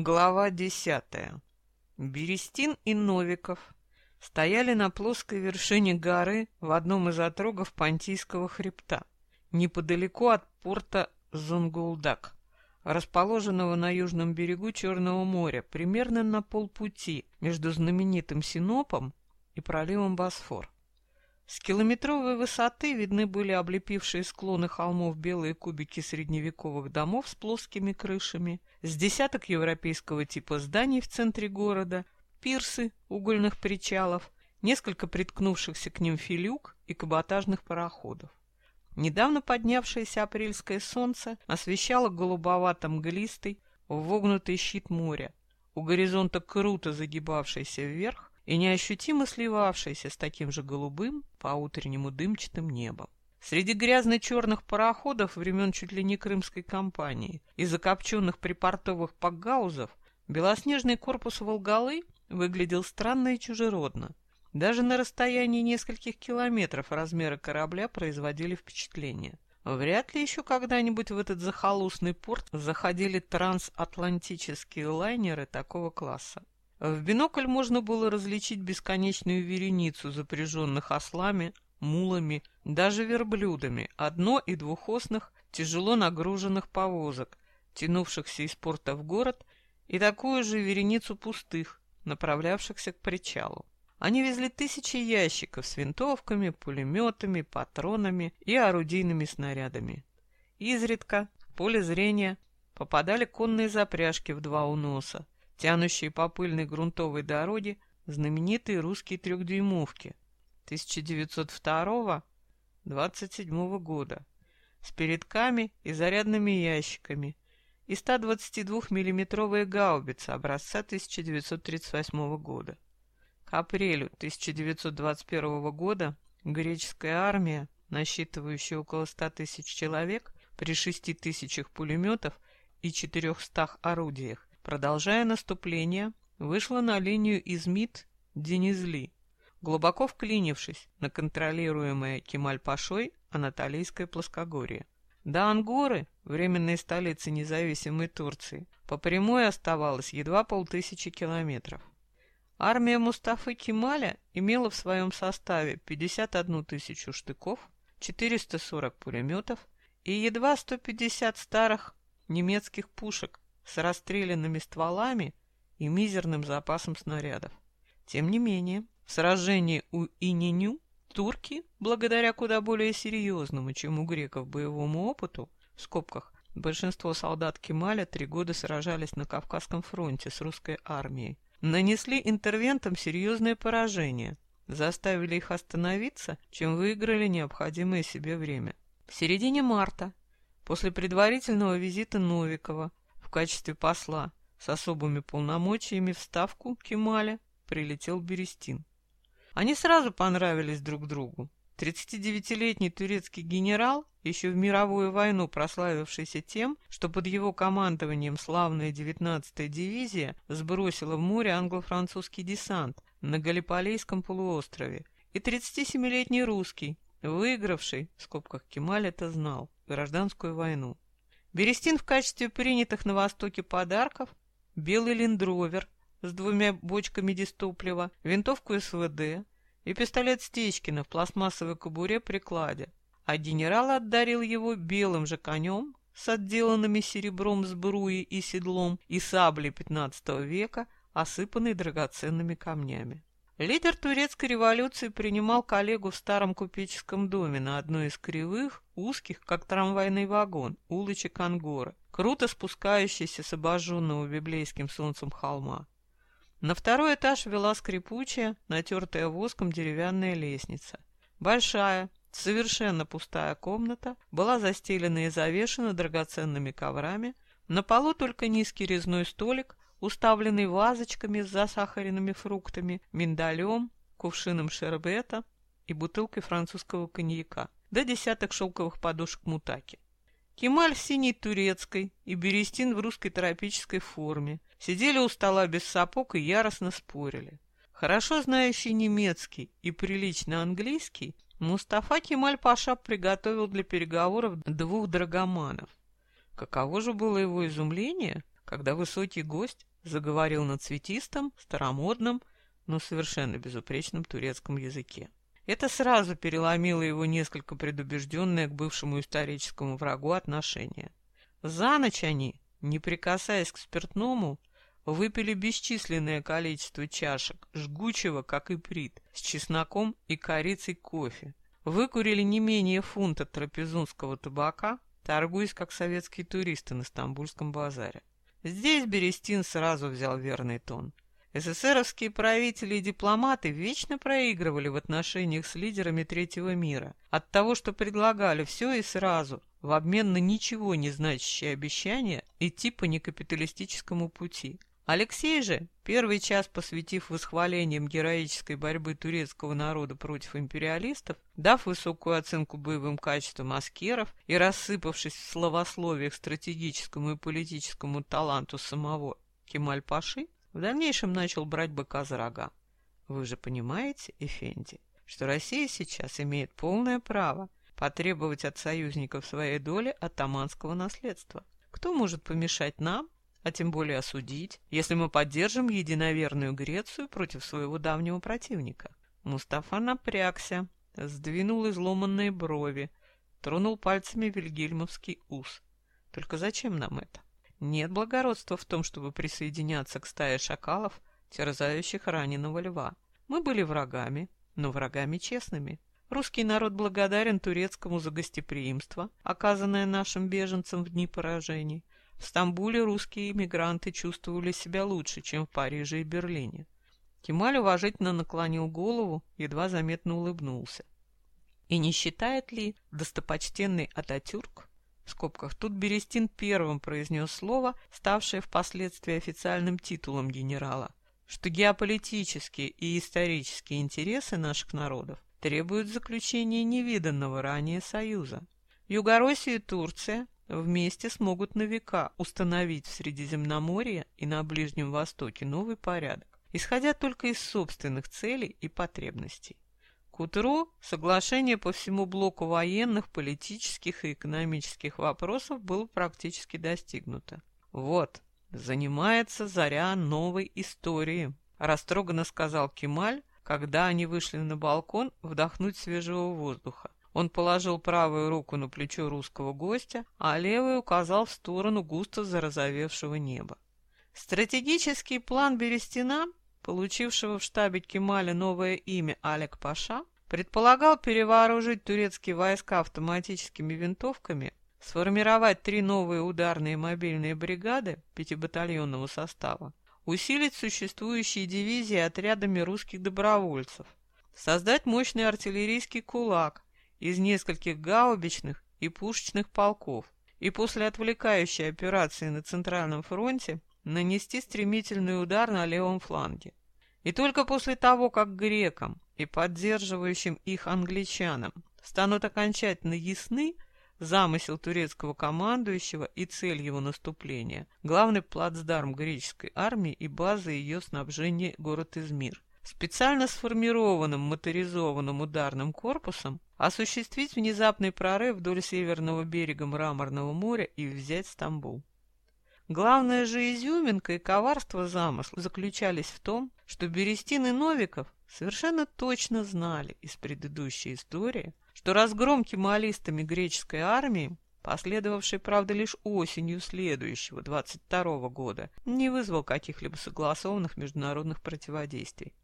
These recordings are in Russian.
Глава десятая. Берестин и Новиков стояли на плоской вершине горы в одном из отрогов Понтийского хребта, неподалеку от порта Зонгулдак, расположенного на южном берегу Черного моря, примерно на полпути между знаменитым Синопом и проливом Босфор. С километровой высоты видны были облепившие склоны холмов белые кубики средневековых домов с плоскими крышами, с десяток европейского типа зданий в центре города, пирсы угольных причалов, несколько приткнувшихся к ним филюк и каботажных пароходов. Недавно поднявшееся апрельское солнце освещало голубовато-мглистый, вогнутый щит моря, у горизонта круто загибавшийся вверх, и неощутимо сливавшийся с таким же голубым по-утреннему дымчатым небом. Среди грязно-черных пароходов времен чуть ли не крымской кампании и закопченных припортовых пакгаузов белоснежный корпус Волгалы выглядел странно и чужеродно. Даже на расстоянии нескольких километров размеры корабля производили впечатление. Вряд ли еще когда-нибудь в этот захолустный порт заходили трансатлантические лайнеры такого класса. В бинокль можно было различить бесконечную вереницу запряженных ослами, мулами, даже верблюдами, одно- и двухосных, тяжело нагруженных повозок, тянувшихся из порта в город, и такую же вереницу пустых, направлявшихся к причалу. Они везли тысячи ящиков с винтовками, пулеметами, патронами и орудийными снарядами. Изредка в поле зрения попадали конные запряжки в два уноса, тянущие по пыльной грунтовой дороге знаменитые русские трехдюймовки 1902-27 года с передками и зарядными ящиками и 122-миллиметровая гаубица образца 1938 года. К апрелю 1921 года греческая армия, насчитывающая около 100 тысяч человек, при 6 тысячах пулеметов и 400 орудиях, продолжая наступление, вышла на линию Измит-Денизли, глубоко вклинившись на контролируемое Кемаль-Пашой Анатолийское плоскогорье. До Ангоры, временной столицы независимой Турции, по прямой оставалось едва полтысячи километров. Армия Мустафы Кемаля имела в своем составе 51 тысячу штыков, 440 пулеметов и едва 150 старых немецких пушек с расстрелянными стволами и мизерным запасом снарядов. Тем не менее, в сражении у Ининю турки, благодаря куда более серьезному, чем у греков, боевому опыту, в скобках, большинство солдат Кемаля три года сражались на Кавказском фронте с русской армией, нанесли интервентам серьезное поражение, заставили их остановиться, чем выиграли необходимое себе время. В середине марта, после предварительного визита Новикова, в качестве посла с особыми полномочиями в ставку Кемаля прилетел Берестин. Они сразу понравились друг другу. 39-летний турецкий генерал, еще в мировую войну прославившийся тем, что под его командованием славная 19-я дивизия сбросила в море англо-французский десант на Галиполейском полуострове, и 37-летний русский, выигравший, в скобках Кемаль это знал, гражданскую войну. Берестин в качестве принятых на Востоке подарков белый лендровер с двумя бочками дистоплива, винтовку СВД и пистолет Стечкина в пластмассовой кобуре прикладе, а генерал отдарил его белым же конем с отделанными серебром сбруей и седлом и саблей XV века, осыпанной драгоценными камнями. Лидер турецкой революции принимал коллегу в старом купеческом доме на одной из кривых, узких, как трамвайный вагон, улочек Ангора, круто спускающийся с обожженного библейским солнцем холма. На второй этаж вела скрипучая, натертая воском деревянная лестница. Большая, совершенно пустая комната была застелена и завешена драгоценными коврами, на полу только низкий резной столик уставленный вазочками с засахаренными фруктами, миндалем, кувшином шербета и бутылкой французского коньяка, да десяток шелковых подушек мутаки. Кемаль в синей турецкой и Берестин в русской тропической форме сидели у стола без сапог и яростно спорили. Хорошо знающий немецкий и прилично английский, Мустафа Кемаль Паша приготовил для переговоров двух драгоманов. Каково же было его изумление, когда высокий гость заговорил на цветистом, старомодном, но совершенно безупречном турецком языке. Это сразу переломило его несколько предубежденное к бывшему историческому врагу отношение. За ночь они, не прикасаясь к спиртному, выпили бесчисленное количество чашек, жгучего, как и прит, с чесноком и корицей кофе. Выкурили не менее фунта трапезунского табака, торгуясь как советские туристы на Стамбульском базаре. Здесь Берестин сразу взял верный тон. СССРовские правители и дипломаты вечно проигрывали в отношениях с лидерами третьего мира от того, что предлагали все и сразу, в обмен на ничего не значащие обещания идти по некапиталистическому пути. Алексей же, первый час посвятив восхвалениям героической борьбы турецкого народа против империалистов, дав высокую оценку боевым качествам аскеров и рассыпавшись в словословиях стратегическому и политическому таланту самого Кемаль-Паши, в дальнейшем начал брать быка за рога. Вы же понимаете, Эфенди, что Россия сейчас имеет полное право потребовать от союзников своей доли атаманского наследства. Кто может помешать нам а тем более осудить, если мы поддержим единоверную Грецию против своего давнего противника. Мустафа напрягся, сдвинул изломанные брови, тронул пальцами вильгельмовский ус. Только зачем нам это? Нет благородства в том, чтобы присоединяться к стае шакалов, терзающих раненого льва. Мы были врагами, но врагами честными. Русский народ благодарен турецкому за гостеприимство, оказанное нашим беженцам в дни поражений. В Стамбуле русские иммигранты чувствовали себя лучше, чем в Париже и Берлине. Кемаль уважительно наклонил голову, едва заметно улыбнулся. И не считает ли достопочтенный Ататюрк, в скобках тут Берестин первым произнес слово, ставшее впоследствии официальным титулом генерала, что геополитические и исторические интересы наших народов требуют заключения невиданного ранее союза. Югороссия и Турция вместе смогут на века установить в Средиземноморье и на Ближнем Востоке новый порядок, исходя только из собственных целей и потребностей. К утру соглашение по всему блоку военных, политических и экономических вопросов было практически достигнуто. Вот, занимается заря новой истории, растроганно сказал Кемаль, когда они вышли на балкон вдохнуть свежего воздуха. Он положил правую руку на плечо русского гостя, а левую указал в сторону густо зарозовевшего неба. Стратегический план Берестина, получившего в штабе Кемаля новое имя Алек Паша, предполагал перевооружить турецкие войска автоматическими винтовками, сформировать три новые ударные мобильные бригады пятибатальонного состава, усилить существующие дивизии отрядами русских добровольцев, создать мощный артиллерийский кулак, из нескольких гаубичных и пушечных полков и после отвлекающей операции на Центральном фронте нанести стремительный удар на левом фланге. И только после того, как грекам и поддерживающим их англичанам станут окончательно ясны замысел турецкого командующего и цель его наступления, главный плацдарм греческой армии и база ее снабжения город Измир, специально сформированным моторизованным ударным корпусом осуществить внезапный прорыв вдоль северного берега Мраморного моря и взять Стамбул. Главная же изюминка и коварство замысла заключались в том, что Берестин и Новиков совершенно точно знали из предыдущей истории, что разгром кемалистами греческой армии, последовавший, правда, лишь осенью следующего, 22 -го года, не вызвал каких-либо согласованных международных противодействий.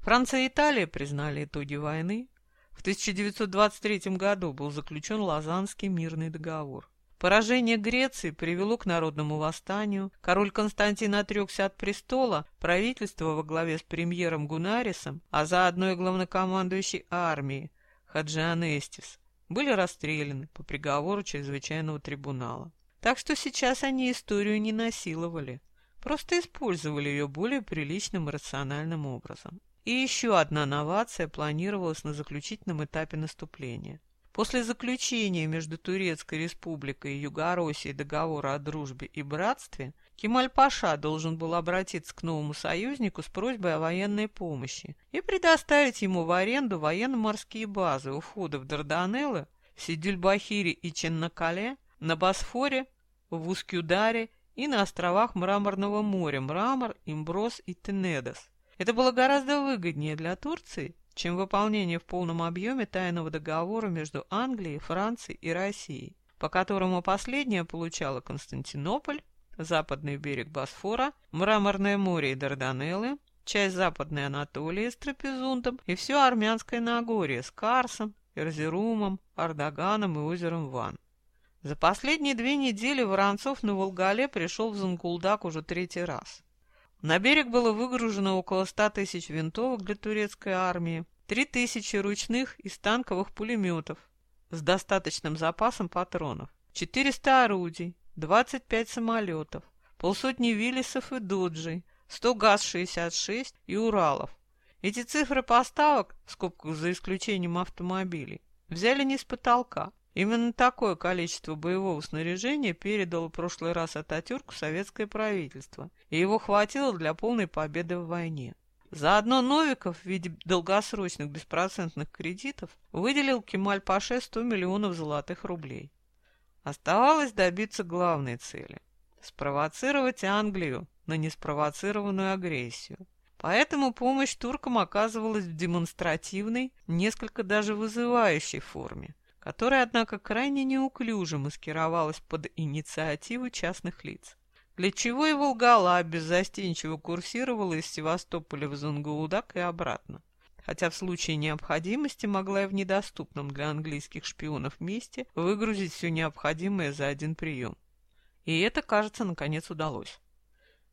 Франция и Италия признали итоги войны. В 1923 году был заключен Лозаннский мирный договор. Поражение Греции привело к народному восстанию, король Константин отрекся от престола, правительство во главе с премьером Гунарисом, а заодно и главнокомандующий армией Хаджиан Эстис, были расстреляны по приговору чрезвычайного трибунала. Так что сейчас они историю не насиловали, просто использовали ее более приличным и рациональным образом. И еще одна новация планировалась на заключительном этапе наступления. После заключения между Турецкой республикой и Югороссией договора о дружбе и братстве, Кемаль-Паша должен был обратиться к новому союзнику с просьбой о военной помощи и предоставить ему в аренду военно-морские базы у входа в Дарданеллы, Сидюльбахире и Ченнакале, на Босфоре, в Ускюдаре и на островах Мраморного моря Мрамор, Имброс и Тенедос. Это было гораздо выгоднее для Турции, чем выполнение в полном объеме тайного договора между Англией, Францией и Россией, по которому последняя получала Константинополь, западный берег Босфора, Мраморное море и Дарданеллы, часть Западной Анатолии с Трапезундом и все Армянское Нагорье с Карсом, Эрзерумом, Ардаганом и озером Ван. За последние две недели Воронцов на Волгале пришел в Зангулдак уже третий раз. На берег было выгружено около ста тысяч винтовок для турецкой армии, три тысячи ручных и станковых пулеметов с достаточным запасом патронов, 400 орудий, 25 самолетов, полсотни Виллисов и Доджей, 100 ГАЗ-66 и Уралов. Эти цифры поставок, в скобках за исключением автомобилей, взяли не с потолка. Именно такое количество боевого снаряжения передало в прошлый раз Ататюрку советское правительство, и его хватило для полной победы в войне. Заодно Новиков в виде долгосрочных беспроцентных кредитов выделил Кемаль-Паше 100 миллионов золотых рублей. Оставалось добиться главной цели – спровоцировать Англию на неспровоцированную агрессию. Поэтому помощь туркам оказывалась в демонстративной, несколько даже вызывающей форме, которая, однако, крайне неуклюже маскировалась под инициативу частных лиц для чего и Волгала беззастенчиво курсировала из Севастополя в Зунгаудак и обратно, хотя в случае необходимости могла и в недоступном для английских шпионов месте выгрузить все необходимое за один прием. И это, кажется, наконец удалось.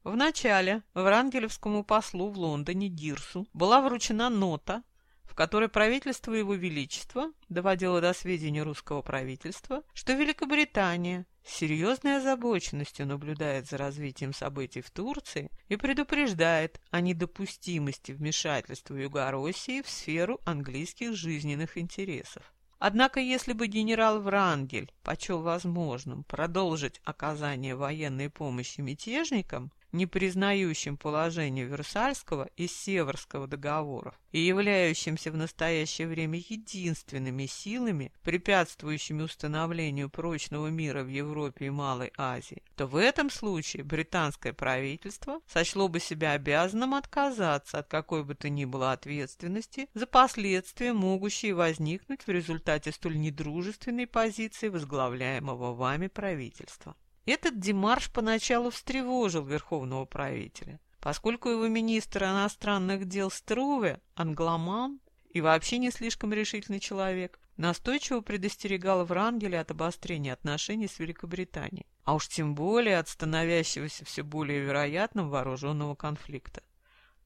Вначале врангелевскому послу в Лондоне Дирсу была вручена нота, в которой правительство Его Величества доводило до сведения русского правительства, что Великобритания с серьезной озабоченностью наблюдает за развитием событий в Турции и предупреждает о недопустимости вмешательства Юго-России в сферу английских жизненных интересов. Однако, если бы генерал Врангель почел возможным продолжить оказание военной помощи мятежникам, не признающим положение Версальского и Северского договоров и являющимся в настоящее время единственными силами, препятствующими установлению прочного мира в Европе и Малой Азии, то в этом случае британское правительство сочло бы себя обязанным отказаться от какой бы то ни было ответственности за последствия, могущие возникнуть в результате столь недружественной позиции возглавляемого вами правительства. Этот демарш поначалу встревожил верховного правителя, поскольку его министр иностранных дел Струве, англоман и вообще не слишком решительный человек, настойчиво предостерегал Врангеля от обострения отношений с Великобританией, а уж тем более от становящегося все более вероятным вооруженного конфликта.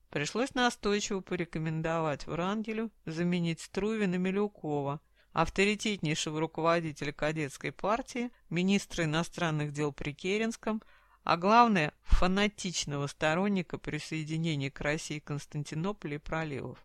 Пришлось настойчиво порекомендовать Врангелю заменить Струве на Милюкова, авторитетнейшего руководителя кадетской партии, министра иностранных дел при Керенском, а главное, фанатичного сторонника присоединения к России Константинополя и проливов.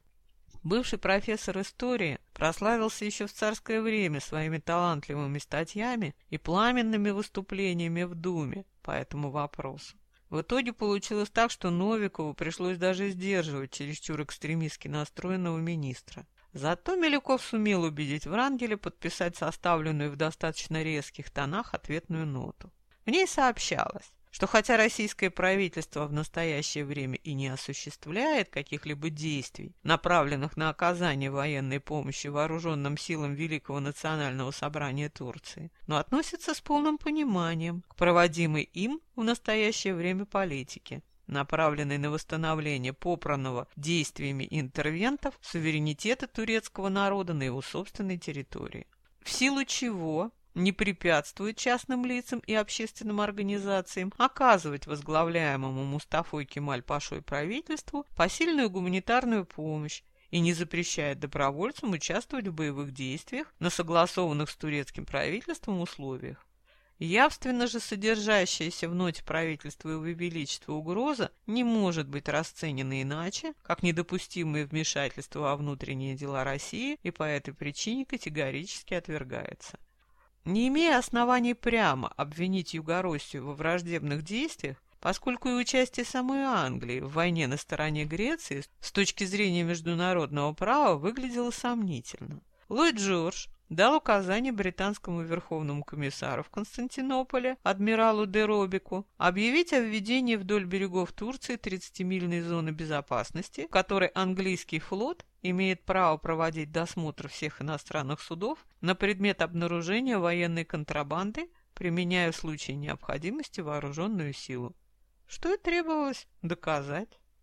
Бывший профессор истории прославился еще в царское время своими талантливыми статьями и пламенными выступлениями в Думе по этому вопросу. В итоге получилось так, что Новикову пришлось даже сдерживать чересчур экстремистски настроенного министра. Зато Милюков сумел убедить Врангеля подписать составленную в достаточно резких тонах ответную ноту. В ней сообщалось, что хотя российское правительство в настоящее время и не осуществляет каких-либо действий, направленных на оказание военной помощи вооруженным силам Великого национального собрания Турции, но относится с полным пониманием к проводимой им в настоящее время политике, направленный на восстановление попранного действиями интервентов суверенитета турецкого народа на его собственной территории. В силу чего не препятствует частным лицам и общественным организациям оказывать возглавляемому Мустафой Кемаль-Пашой правительству посильную гуманитарную помощь и не запрещает добровольцам участвовать в боевых действиях на согласованных с турецким правительством условиях. Явственно же содержащаяся в ноте правительства Его Величества угроза не может быть расценена иначе, как недопустимое вмешательство во внутренние дела России и по этой причине категорически отвергается. Не имея оснований прямо обвинить Югороссию во враждебных действиях, поскольку и участие самой Англии в войне на стороне Греции с точки зрения международного права выглядело сомнительно. Ллойд Джордж дал указание британскому верховному комиссару в Константинополе, адмиралу де Робику, объявить о введении вдоль берегов Турции 30-мильной зоны безопасности, в которой английский флот имеет право проводить досмотр всех иностранных судов на предмет обнаружения военной контрабанды, применяя в случае необходимости вооруженную силу. Что и требовалось доказать.